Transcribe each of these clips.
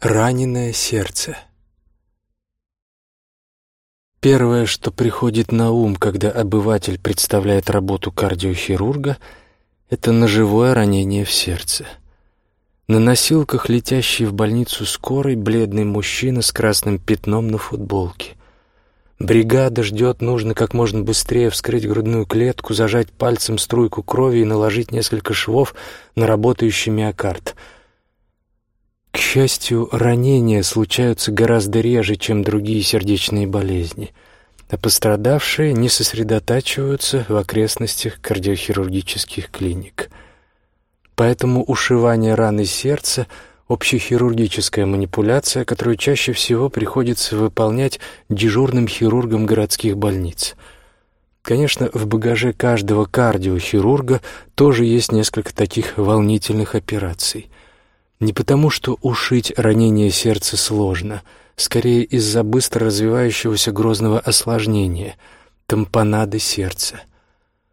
Раненое сердце. Первое, что приходит на ум, когда обыватель представляет работу кардиохирурга, это ножевое ранение в сердце. На носилках, летящий в больницу скорой, бледный мужчина с красным пятном на футболке. Бригада ждет, нужно как можно быстрее вскрыть грудную клетку, зажать пальцем струйку крови и наложить несколько швов на работающий миокард — к счастью, ранения случаются гораздо реже, чем другие сердечные болезни, а пострадавшие не сосредотачиваются в окрестностях кардиохирургических клиник. Поэтому ушивание раны сердца – общехирургическая манипуляция, которую чаще всего приходится выполнять дежурным хирургам городских больниц. Конечно, в багаже каждого кардиохирурга тоже есть несколько таких волнительных операций – не потому, что ушить ранение сердца сложно, скорее из-за быстро развивающегося грозного осложнения — тампонады сердца.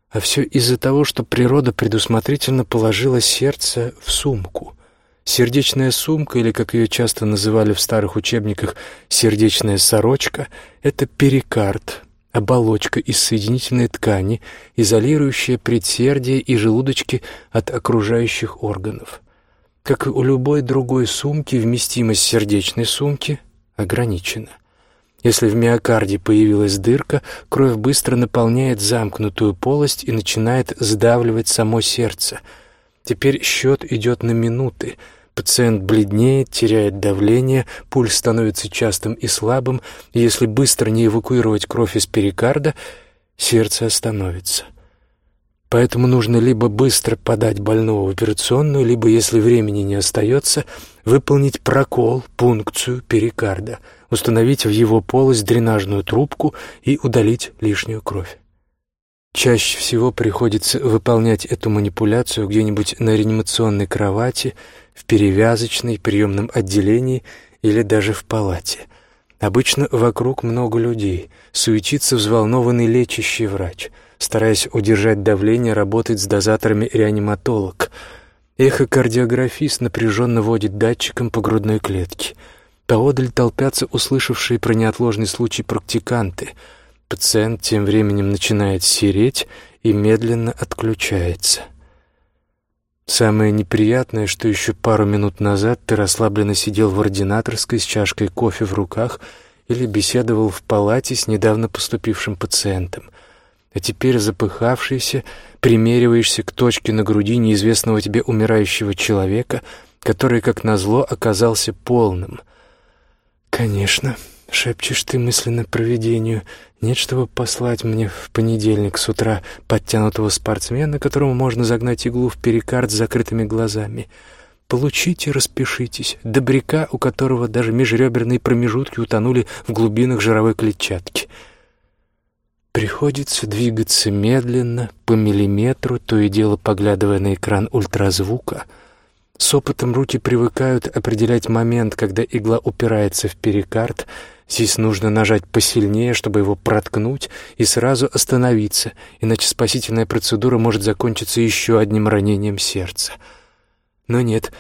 А все из-за того, что природа предусмотрительно положила сердце в сумку. Сердечная сумка, или, как ее часто называли в старых учебниках, сердечная сорочка — это перикард, оболочка из соединительной ткани, изолирующая предсердие и желудочки от окружающих органов — как и у любой другой сумки, вместимость сердечной сумки ограничена. Если в миокарде появилась дырка, кровь быстро наполняет замкнутую полость и начинает сдавливать само сердце. Теперь счет идет на минуты. Пациент бледнеет, теряет давление, пульс становится частым и слабым, если быстро не эвакуировать кровь из перикарда, сердце остановится. Поэтому нужно либо быстро подать больного в операционную, либо, если времени не остается, выполнить прокол, пункцию перикарда, установить в его полость дренажную трубку и удалить лишнюю кровь. Чаще всего приходится выполнять эту манипуляцию где-нибудь на реанимационной кровати, в перевязочной, приемном отделении или даже в палате. Обычно вокруг много людей, суетится взволнованный лечащий врач — Стараясь удержать давление, работает с дозаторами реаниматолог. Эхокардиографист напряженно водит датчиком по грудной клетке. Поодаль толпятся услышавшие про неотложный случай практиканты. Пациент тем временем начинает сереть и медленно отключается. Самое неприятное, что еще пару минут назад ты расслабленно сидел в ординаторской с чашкой кофе в руках или беседовал в палате с недавно поступившим пациентом а теперь запыхавшийся, примериваешься к точке на груди неизвестного тебе умирающего человека, который, как назло, оказался полным. «Конечно», — шепчешь ты мысленно провидению, «нет, чтобы послать мне в понедельник с утра подтянутого спортсмена, которому можно загнать иглу в перикард с закрытыми глазами». Получите, распишитесь, добряка, у которого даже межреберные промежутки утонули в глубинах жировой клетчатки — Приходится двигаться медленно, по миллиметру, то и дело поглядывая на экран ультразвука. С опытом руки привыкают определять момент, когда игла упирается в перикард. Здесь нужно нажать посильнее, чтобы его проткнуть, и сразу остановиться, иначе спасительная процедура может закончиться еще одним ранением сердца. Но нет,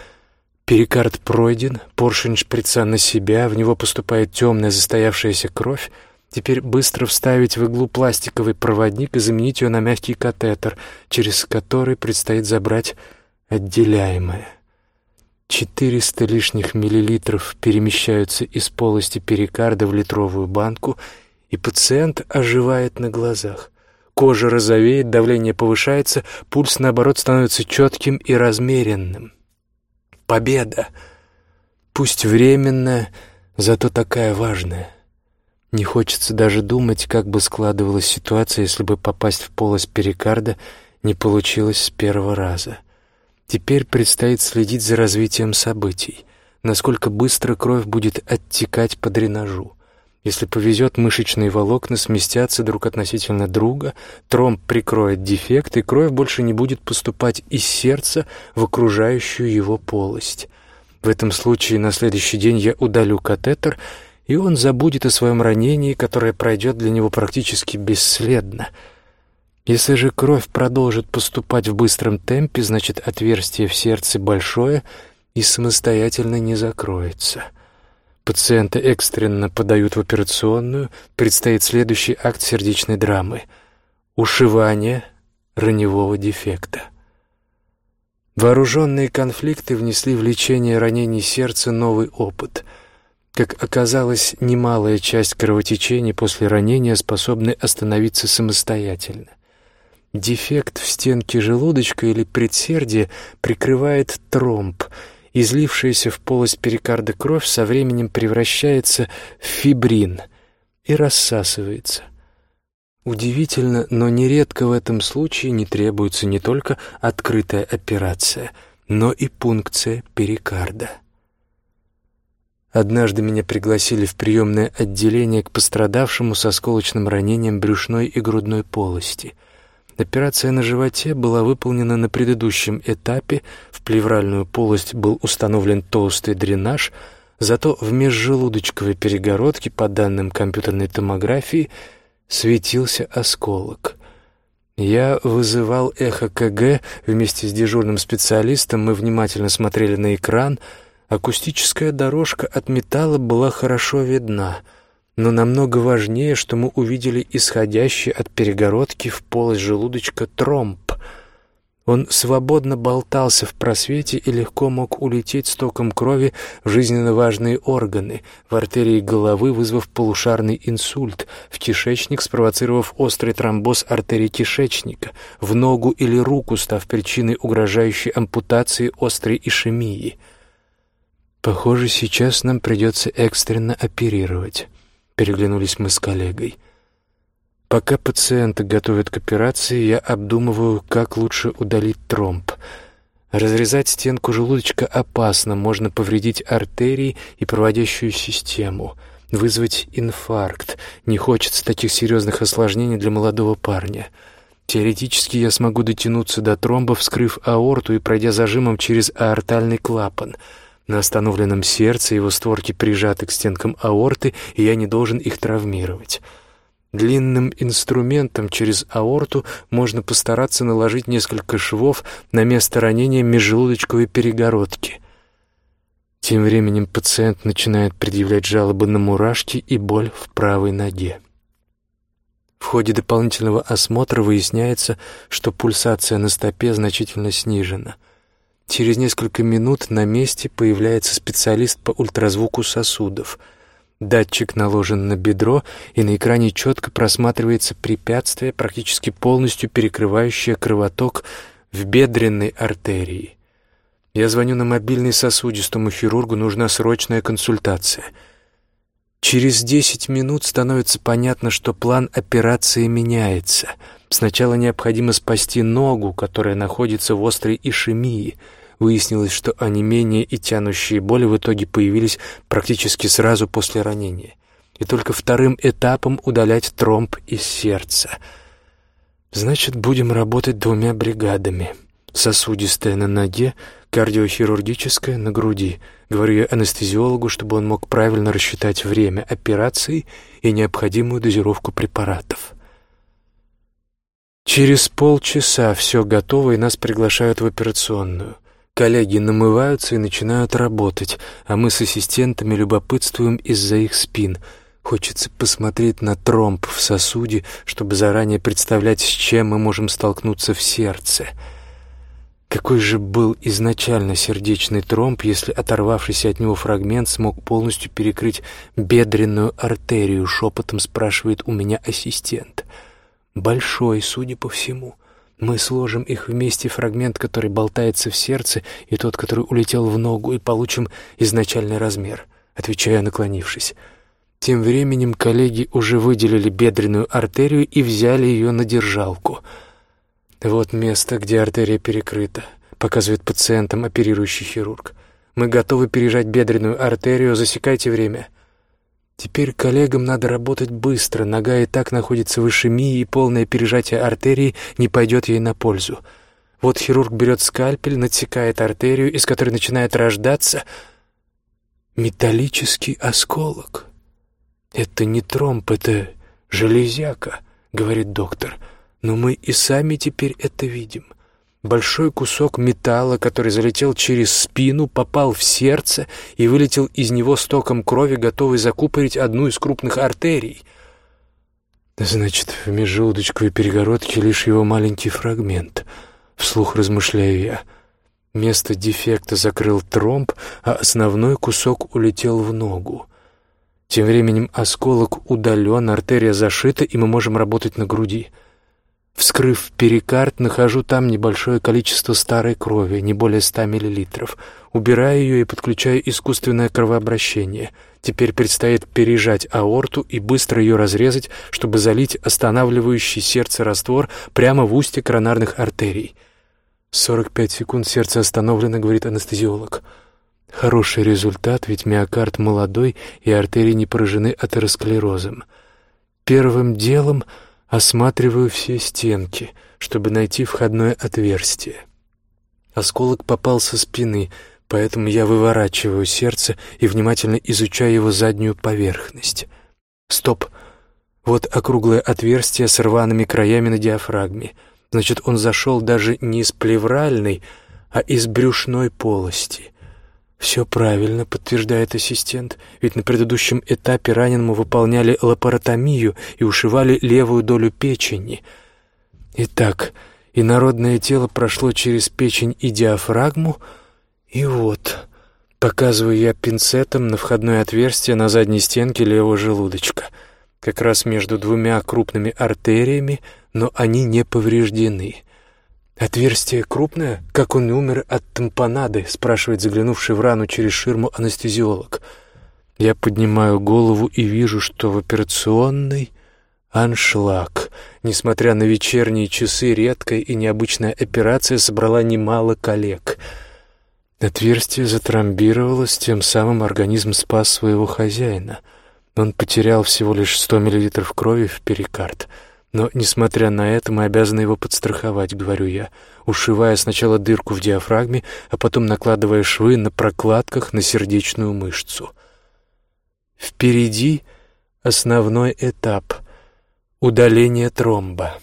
перикард пройден, поршень шприца на себя, в него поступает темная застоявшаяся кровь, Теперь быстро вставить в иглу пластиковый проводник и заменить ее на мягкий катетер, через который предстоит забрать отделяемое. Четыреста лишних миллилитров перемещаются из полости перикарда в литровую банку, и пациент оживает на глазах. Кожа розовеет, давление повышается, пульс, наоборот, становится четким и размеренным. Победа! Пусть временная, зато такая важная. Не хочется даже думать, как бы складывалась ситуация, если бы попасть в полость перикарда не получилось с первого раза. Теперь предстоит следить за развитием событий, насколько быстро кровь будет оттекать по дренажу. Если повезет, мышечные волокна сместятся друг относительно друга, тромб прикроет дефект, и кровь больше не будет поступать из сердца в окружающую его полость. В этом случае на следующий день я удалю катетер — и он забудет о своем ранении, которое пройдет для него практически бесследно. Если же кровь продолжит поступать в быстром темпе, значит отверстие в сердце большое, и самостоятельно не закроется. Пациента экстренно подают в операционную, предстоит следующий акт сердечной драмы — ушивание раневого дефекта. Вооруженные конфликты внесли в лечение ранений сердца новый опыт. Как оказалось, немалая часть кровотечений после ранения способны остановиться самостоятельно. Дефект в стенке желудочка или предсердия прикрывает тромб — излившаяся в полость перикарда кровь со временем превращается в фибрин и рассасывается. Удивительно, но нередко в этом случае не требуется не только открытая операция, но и пункция перикарда. Однажды меня пригласили в приемное отделение к пострадавшему со сколочным ранением брюшной и грудной полости — Операция на животе была выполнена на предыдущем этапе, в плевральную полость был установлен толстый дренаж, зато в межжелудочковой перегородке, по данным компьютерной томографии, светился осколок. Я вызывал эхо КГ, вместе с дежурным специалистом мы внимательно смотрели на экран, акустическая дорожка от металла была хорошо видна — но намного важнее, что мы увидели исходящий от перегородки в полость желудочка тромб. Он свободно болтался в просвете и легко мог улететь стоком крови в жизненно важные органы, в артерии головы вызвав полушарный инсульт, в кишечник спровоцировав острый тромбоз артерии кишечника, в ногу или руку став причиной угрожающей ампутации острой ишемии. Похоже, сейчас нам придется экстренно оперировать. Переглянулись мы с коллегой. Пока пациента готовят к операции, я обдумываю, как лучше удалить тромб. Разрезать стенку желудочка опасно, можно повредить артерии и проводящую систему, вызвать инфаркт. Не хочется таких серьезных осложнений для молодого парня. Теоретически я смогу дотянуться до тромба, вскрыв аорту и пройдя зажимом через аортальный клапан — на остановленном сердце его створки прижаты к стенкам аорты, и я не должен их травмировать. Длинным инструментом через аорту можно постараться наложить несколько швов на место ранения межжелудочковой перегородки. Тем временем пациент начинает предъявлять жалобы на мурашки и боль в правой ноге. В ходе дополнительного осмотра выясняется, что пульсация на стопе значительно снижена — Через несколько минут на месте появляется специалист по ультразвуку сосудов. Датчик наложен на бедро, и на экране четко просматривается препятствие, практически полностью перекрывающее кровоток в бедренной артерии. Я звоню на мобильный сосудистому хирургу, нужна срочная консультация. Через десять минут становится понятно, что план операции меняется — Сначала необходимо спасти ногу, которая находится в острой ишемии. Выяснилось, что онемение и тянущие боли в итоге появились практически сразу после ранения. И только вторым этапом удалять тромб из сердца. Значит, будем работать двумя бригадами. Сосудистая на ноге, кардиохирургическая на груди. Говорю я анестезиологу, чтобы он мог правильно рассчитать время операции и необходимую дозировку препаратов. Через полчаса все готово, и нас приглашают в операционную. Коллеги намываются и начинают работать, а мы с ассистентами любопытствуем из-за их спин. Хочется посмотреть на тромб в сосуде, чтобы заранее представлять, с чем мы можем столкнуться в сердце. Какой же был изначально сердечный тромб, если оторвавшийся от него фрагмент смог полностью перекрыть бедренную артерию, шепотом спрашивает у меня ассистент. — большой, судя по всему. Мы сложим их вместе, фрагмент, который болтается в сердце, и тот, который улетел в ногу, и получим изначальный размер, отвечая, наклонившись. Тем временем коллеги уже выделили бедренную артерию и взяли ее на держалку. Вот место, где артерия перекрыта, показывает пациентам оперирующий хирург. Мы готовы пережать бедренную артерию, засекайте время. Теперь коллегам надо работать быстро, нога и так находится в ишемии, и полное пережатие артерии не пойдет ей на пользу. Вот хирург берет скальпель, надсекает артерию, из которой начинает рождаться металлический осколок. «Это не тромб, это железяка», — говорит доктор. «Но мы и сами теперь это видим. Большой кусок металла, который залетел через спину, попал в сердце и вылетел из него стоком крови, готовый закупорить одну из крупных артерий. Значит, в межжелудочковой перегородке лишь его маленький фрагмент. Вслух размышляю я. Место дефекта закрыл тромб, а основной кусок улетел в ногу. Тем временем осколок удален, артерия зашита, и мы можем работать на груди. — Вскрыв перикард, нахожу там небольшое количество старой крови, не более ста миллилитров. Убираю ее и подключаю искусственное кровообращение. Теперь предстоит пережать аорту и быстро ее разрезать, чтобы залить останавливающий сердце раствор прямо в устье коронарных артерий. 45 секунд сердце остановлено, говорит анестезиолог. Хороший результат, ведь миокард молодой и артерии не поражены атеросклерозом. Первым делом Осматриваю все стенки, чтобы найти входное отверстие. Осколок попал со спины, поэтому я выворачиваю сердце и внимательно изучаю его заднюю поверхность. Стоп! Вот округлое отверстие с рваными краями на диафрагме. Значит, он зашел даже не из плевральной, а из брюшной полости. «Все правильно», — подтверждает ассистент, «ведь на предыдущем этапе раненому выполняли лапаротомию и ушивали левую долю печени». Итак, инородное тело прошло через печень и диафрагму, и вот, показываю я пинцетом на входное отверстие на задней стенке левого желудочка, как раз между двумя крупными артериями, но они не повреждены. «Отверстие крупное? Как он умер от тампонады?» — спрашивает заглянувший в рану через ширму анестезиолог. Я поднимаю голову и вижу, что в операционной аншлаг. Несмотря на вечерние часы, редкая и необычная операция собрала немало коллег. Отверстие затромбировалось, тем самым организм спас своего хозяина. Он потерял всего лишь 100 мл крови в перикард — но, несмотря на это, мы обязаны его подстраховать, говорю я, ушивая сначала дырку в диафрагме, а потом накладывая швы на прокладках на сердечную мышцу. Впереди основной этап — удаление тромба.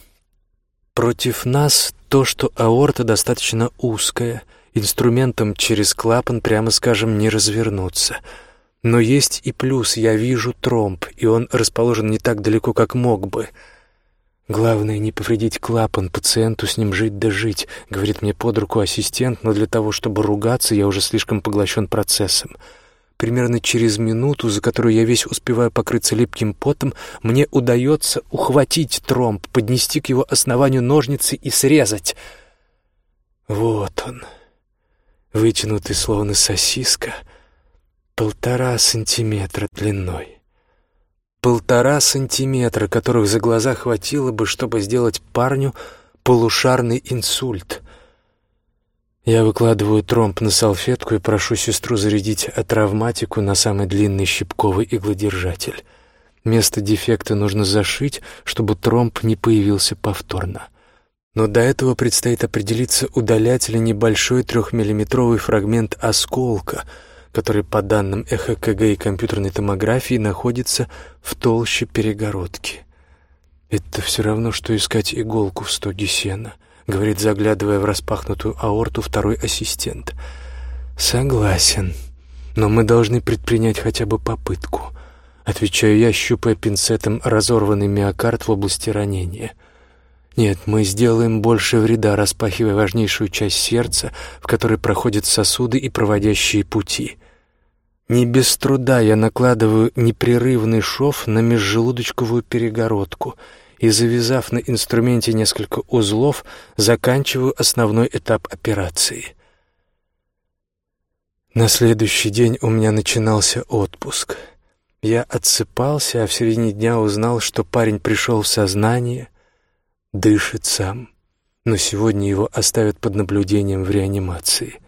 Против нас то, что аорта достаточно узкая, инструментом через клапан, прямо скажем, не развернуться — но есть и плюс, я вижу тромб, и он расположен не так далеко, как мог бы — «Главное, не повредить клапан, пациенту с ним жить да жить», — говорит мне под руку ассистент, но для того, чтобы ругаться, я уже слишком поглощен процессом. Примерно через минуту, за которую я весь успеваю покрыться липким потом, мне удается ухватить тромб, поднести к его основанию ножницы и срезать. Вот он, вытянутый словно сосиска, полтора сантиметра длиной. Полтора сантиметра, которых за глаза хватило бы, чтобы сделать парню полушарный инсульт. Я выкладываю тромб на салфетку и прошу сестру зарядить травматику на самый длинный щипковый иглодержатель. Место дефекта нужно зашить, чтобы тромб не появился повторно. Но до этого предстоит определиться, удалять ли небольшой трехмиллиметровый фрагмент осколка — который по данным ЭХКГ и компьютерной томографии находится в толще перегородки. «Это все равно, что искать иголку в стоге сена», — говорит, заглядывая в распахнутую аорту второй ассистент. «Согласен, но мы должны предпринять хотя бы попытку», — отвечаю я, щупая пинцетом разорванный миокард в области ранения. «Нет, мы сделаем больше вреда, распахивая важнейшую часть сердца, в которой проходят сосуды и проводящие пути». Не без труда я накладываю непрерывный шов на межжелудочковую перегородку и, завязав на инструменте несколько узлов, заканчиваю основной этап операции. На следующий день у меня начинался отпуск. Я отсыпался, а в середине дня узнал, что парень пришел в сознание, дышит сам, но сегодня его оставят под наблюдением в реанимации.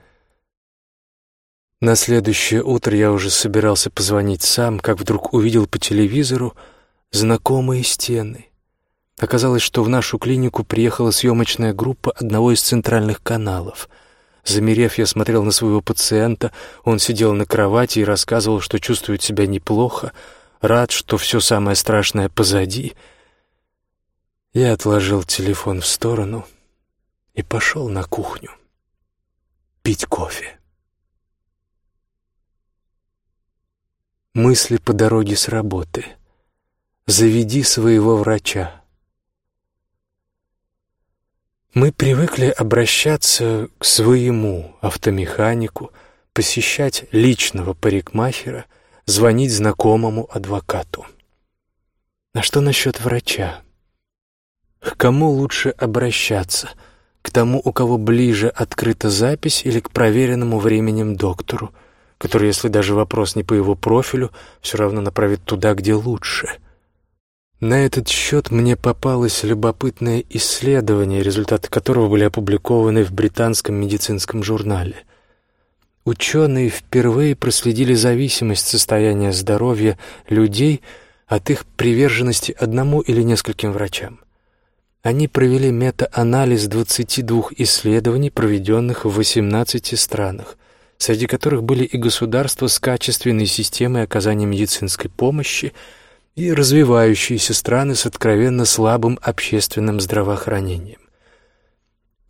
На следующее утро я уже собирался позвонить сам, как вдруг увидел по телевизору знакомые стены. Оказалось, что в нашу клинику приехала съемочная группа одного из центральных каналов. Замерев, я смотрел на своего пациента, он сидел на кровати и рассказывал, что чувствует себя неплохо, рад, что все самое страшное позади. Я отложил телефон в сторону и пошел на кухню пить кофе. Мысли по дороге с работы. Заведи своего врача. Мы привыкли обращаться к своему автомеханику, посещать личного парикмахера, звонить знакомому адвокату. А что насчет врача? К кому лучше обращаться? К тому, у кого ближе открыта запись или к проверенному временем доктору, который, если даже вопрос не по его профилю, все равно направит туда, где лучше — на этот счет мне попалось любопытное исследование, результаты которого были опубликованы в британском медицинском журнале. Ученые впервые проследили зависимость состояния здоровья людей от их приверженности одному или нескольким врачам. Они провели мета-анализ 22 исследований, проведенных в 18 странах, среди которых были и государства с качественной системой оказания медицинской помощи, и развивающиеся страны с откровенно слабым общественным здравоохранением.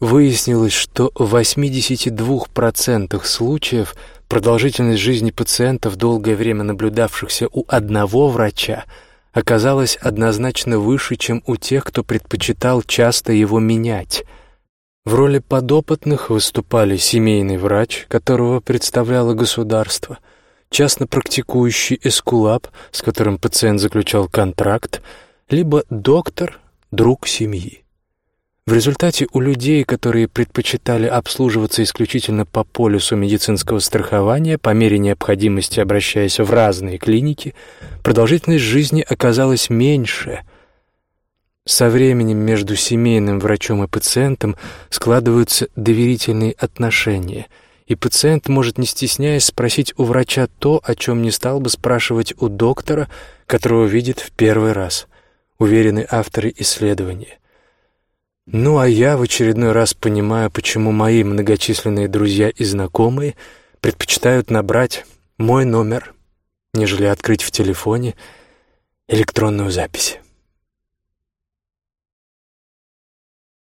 Выяснилось, что в 82% случаев продолжительность жизни пациентов, долгое время наблюдавшихся у одного врача, оказалась однозначно выше, чем у тех, кто предпочитал часто его менять. В роли подопытных выступали семейный врач, которого представляло государство – частно практикующий эскулап, с которым пациент заключал контракт, либо доктор, друг семьи. В результате у людей, которые предпочитали обслуживаться исключительно по полюсу медицинского страхования, по мере необходимости обращаясь в разные клиники, продолжительность жизни оказалась меньше. Со временем между семейным врачом и пациентом складываются доверительные отношения – и пациент может, не стесняясь, спросить у врача то, о чем не стал бы спрашивать у доктора, которого видит в первый раз, уверены авторы исследования. Ну а я в очередной раз понимаю, почему мои многочисленные друзья и знакомые предпочитают набрать мой номер, нежели открыть в телефоне электронную запись.